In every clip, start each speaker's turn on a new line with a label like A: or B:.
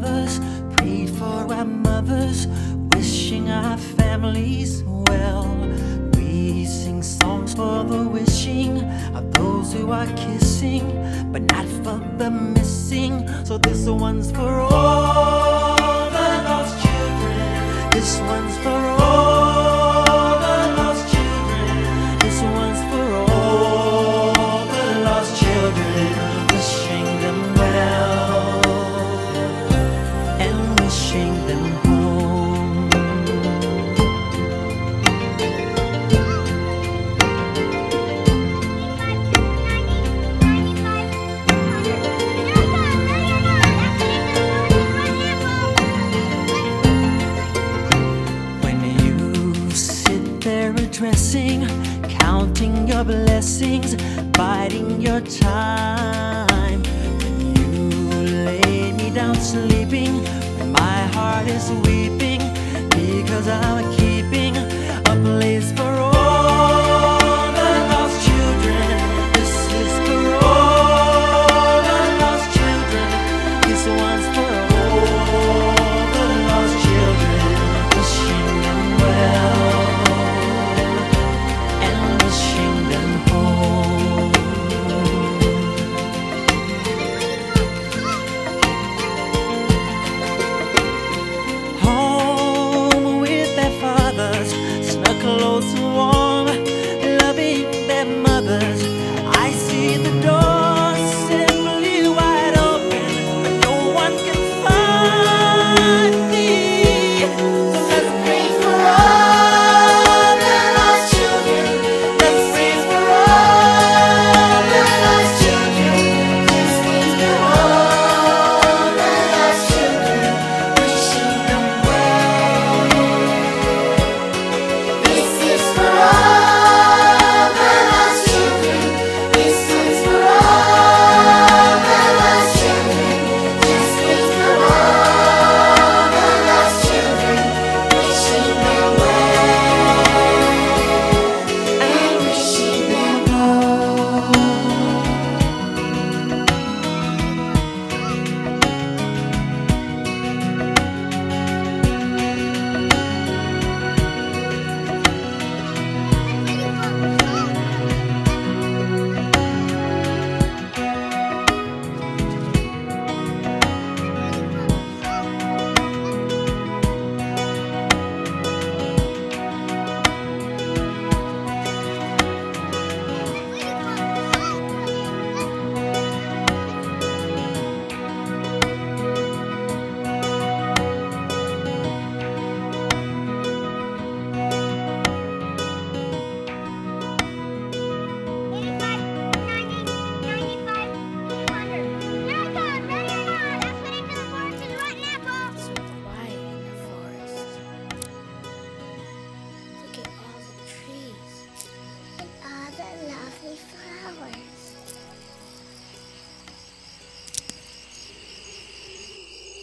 A: fathers, prayed for our mothers, wishing our families well. We sing songs for the wishing of those who are kissing, but not for the missing. So this one's for all the lost children. This one's for all there addressing, counting your blessings, biding your time. When you lay me down sleeping, my heart is weeping, because I'm keeping close warm,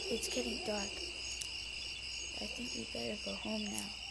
B: It's getting dark. I think we better go home now.